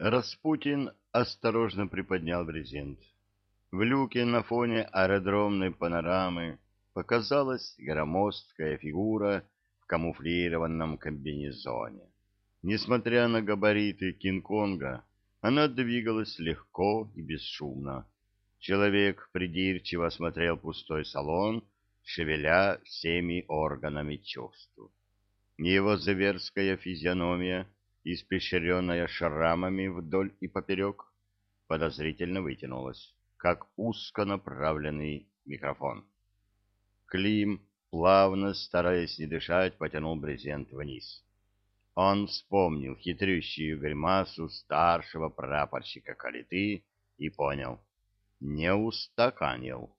Распутин осторожно приподнял брезент. В люке на фоне аэродромной панорамы показалась громоздкая фигура в камуфлированном комбинезоне. Несмотря на габариты Кинг-Конга, она двигалась легко и бесшумно. Человек придирчиво осмотрел пустой салон, шевеля всеми органами чувств. Его зверская физиономия — испещренная шрамами вдоль и поперек, подозрительно вытянулась, как узко направленный микрофон. Клим, плавно, стараясь не дышать, потянул брезент вниз. Он вспомнил хитрющую гримасу старшего прапорщика Калиты и понял — не устаканил.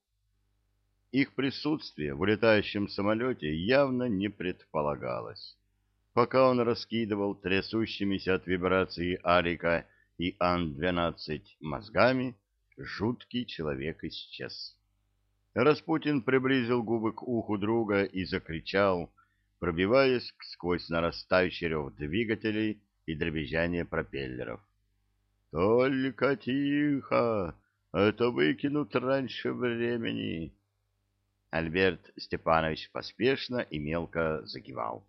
Их присутствие в улетающем самолете явно не предполагалось. Пока он раскидывал трясущимися от вибрации Алика и Ан-12 мозгами, жуткий человек исчез. Распутин приблизил губы к уху друга и закричал, пробиваясь сквозь нарастающий рев двигателей и дребезжание пропеллеров. «Только тихо! Это выкинут раньше времени!» Альберт Степанович поспешно и мелко закивал.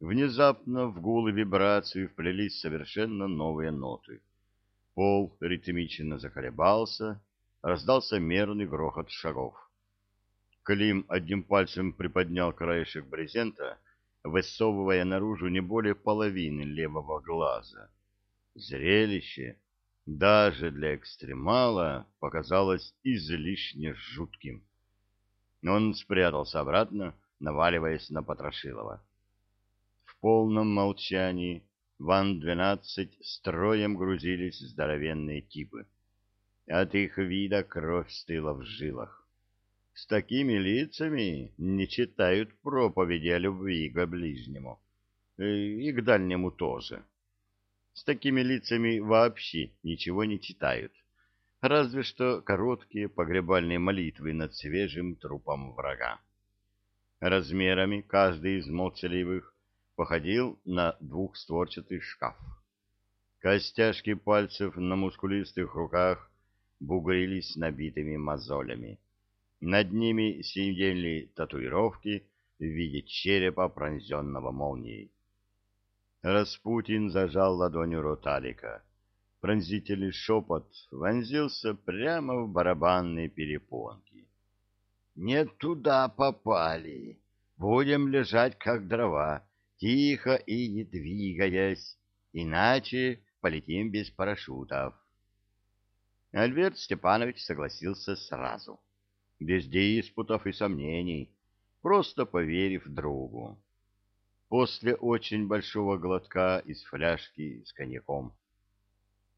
Внезапно в гул и вибрацию вплелись совершенно новые ноты. Пол ритмично заколебался, раздался мерный грохот шагов. Клим одним пальцем приподнял краешек брезента, высовывая наружу не более половины левого глаза. Зрелище, даже для экстремала, показалось излишне жутким. Он спрятался обратно, наваливаясь на Потрошилова полном молчании в Ан-12 строем грузились здоровенные типы. От их вида кровь стыла в жилах. С такими лицами не читают проповеди о любви к ближнему. Э, и к дальнему тоже. С такими лицами вообще ничего не читают. Разве что короткие погребальные молитвы над свежим трупом врага. Размерами каждый из молчаливых походил на двухстворчатый шкаф. Костяшки пальцев на мускулистых руках бугрились набитыми мозолями. Над ними сидели татуировки в виде черепа, пронзенного молнией. Распутин зажал ладонью рот Алика. Пронзительный шепот вонзился прямо в барабанные перепонки. — Не туда попали. Будем лежать, как дрова тихо и не двигаясь, иначе полетим без парашютов. Альберт Степанович согласился сразу, без диспутов и сомнений, просто поверив другу. После очень большого глотка из фляжки с коньяком.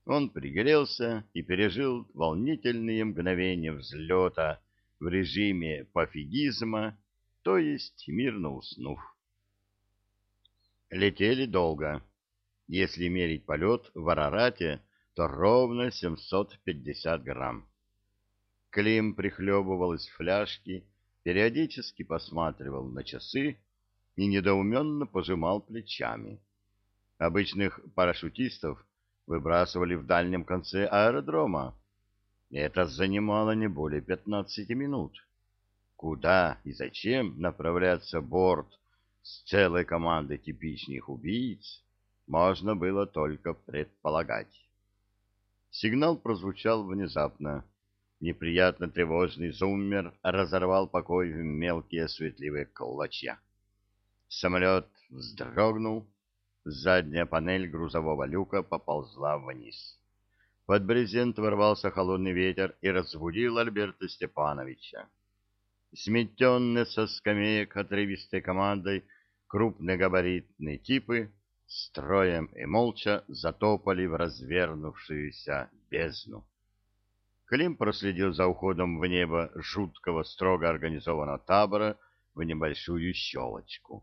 Он пригрелся и пережил волнительные мгновения взлета в режиме пофигизма, то есть мирно уснув. Летели долго. Если мерить полет в Арарате, то ровно 750 грамм. Клим прихлебывал из фляжки, периодически посматривал на часы и недоуменно пожимал плечами. Обычных парашютистов выбрасывали в дальнем конце аэродрома. Это занимало не более 15 минут. Куда и зачем направляться борт с целой командой типичных убийц можно было только предполагать. Сигнал прозвучал внезапно. Неприятно тревожный зуммер разорвал покой в мелкие светливые клочья. Самолет вздрогнул, задняя панель грузового люка поползла вниз. Под брезент ворвался холодный ветер и разбудил Альберта Степановича. Сметенные со скамеек отрывистой командой крупногабаритные типы строем и молча затопали в развернувшуюся бездну. Клим проследил за уходом в небо жуткого, строго организованного табора в небольшую щелочку.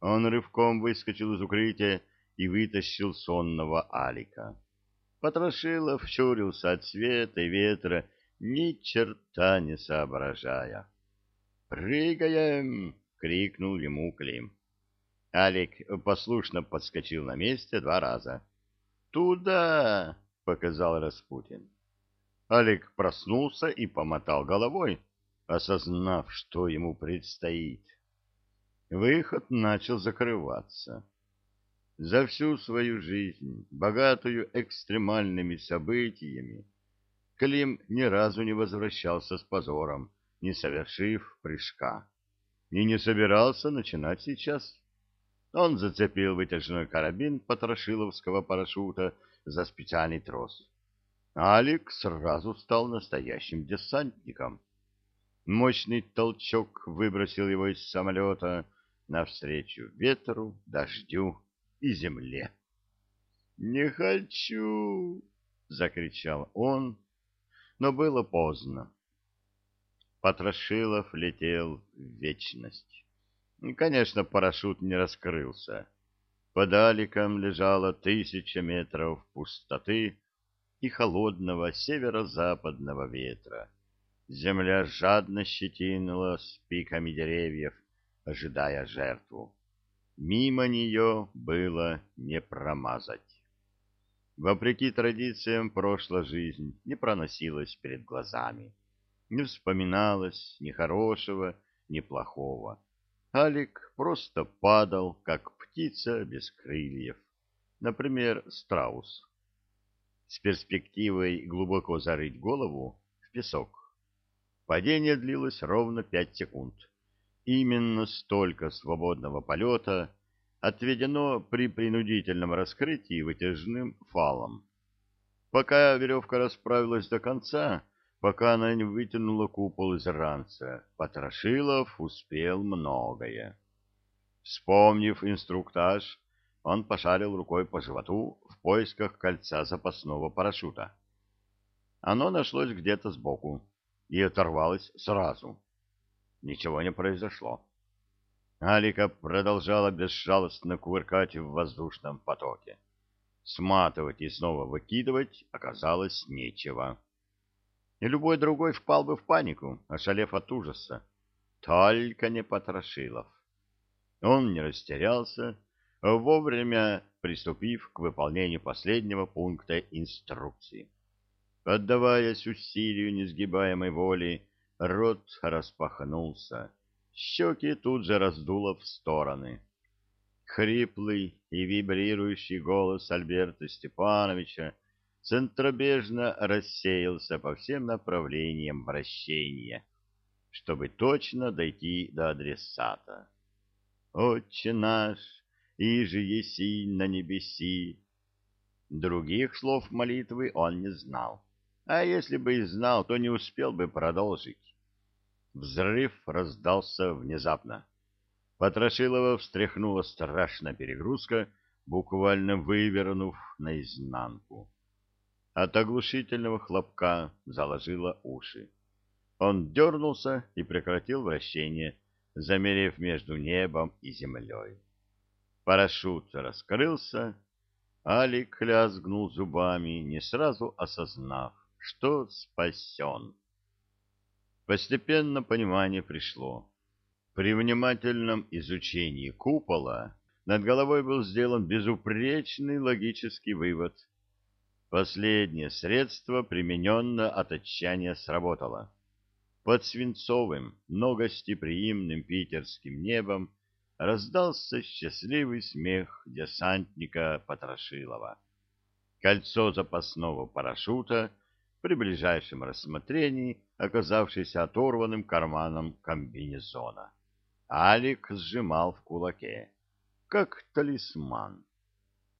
Он рывком выскочил из укрытия и вытащил сонного Алика. Потрошилов щурился от света и ветра, ни черта не соображая. «Прыгаем!» — крикнул ему Клим. Алик послушно подскочил на месте два раза. Туда, показал Распутин. Олег проснулся и помотал головой, осознав, что ему предстоит. Выход начал закрываться. За всю свою жизнь, богатую экстремальными событиями, Клим ни разу не возвращался с позором, не совершив прыжка. И не собирался начинать сейчас. Он зацепил вытяжной карабин потрошиловского парашюта за специальный трос. Алик сразу стал настоящим десантником. Мощный толчок выбросил его из самолета навстречу ветру, дождю и земле. «Не хочу!» — закричал он, но было поздно. Потрошилов летел в вечность. Конечно, парашют не раскрылся. Под аликом лежало тысяча метров пустоты и холодного северо-западного ветра. Земля жадно щетинила с пиками деревьев, ожидая жертву. Мимо нее было не промазать. Вопреки традициям, прошлая жизнь не проносилась перед глазами. Не вспоминалось ни хорошего, ни плохого. Алик просто падал, как птица без крыльев. Например, страус. С перспективой глубоко зарыть голову в песок. Падение длилось ровно пять секунд. Именно столько свободного полета отведено при принудительном раскрытии вытяжным фалом. Пока веревка расправилась до конца, пока она не вытянула купол из ранца, Потрошилов успел многое. Вспомнив инструктаж, он пошарил рукой по животу в поисках кольца запасного парашюта. Оно нашлось где-то сбоку и оторвалось сразу. Ничего не произошло. Алика продолжала безжалостно кувыркать в воздушном потоке. Сматывать и снова выкидывать оказалось нечего. И любой другой впал бы в панику, ошалев от ужаса. Только не Потрошилов. Он не растерялся, вовремя приступив к выполнению последнего пункта инструкции. Поддаваясь усилию несгибаемой воли, Рот распахнулся. Щеки тут же раздуло в стороны. Хриплый и вибрирующий голос Альберта Степановича центробежно рассеялся по всем направлениям вращения, чтобы точно дойти до адресата. «Отче наш, иже еси на небеси!» Других слов молитвы он не знал, а если бы и знал, то не успел бы продолжить. Взрыв раздался внезапно. Потрошилова встряхнула страшная перегрузка, буквально вывернув наизнанку. От оглушительного хлопка заложило уши. Он дернулся и прекратил вращение, замерев между небом и землей. Парашют раскрылся, Алик лязгнул зубами, не сразу осознав, что спасен. Постепенно понимание пришло. При внимательном изучении купола над головой был сделан безупречный логический вывод. Последнее средство, примененное от отчаяния, сработало. Под свинцовым, многостеприимным питерским небом раздался счастливый смех десантника Потрошилова. Кольцо запасного парашюта при ближайшем рассмотрении оказавшийся оторванным карманом комбинезона. Алик сжимал в кулаке, как талисман.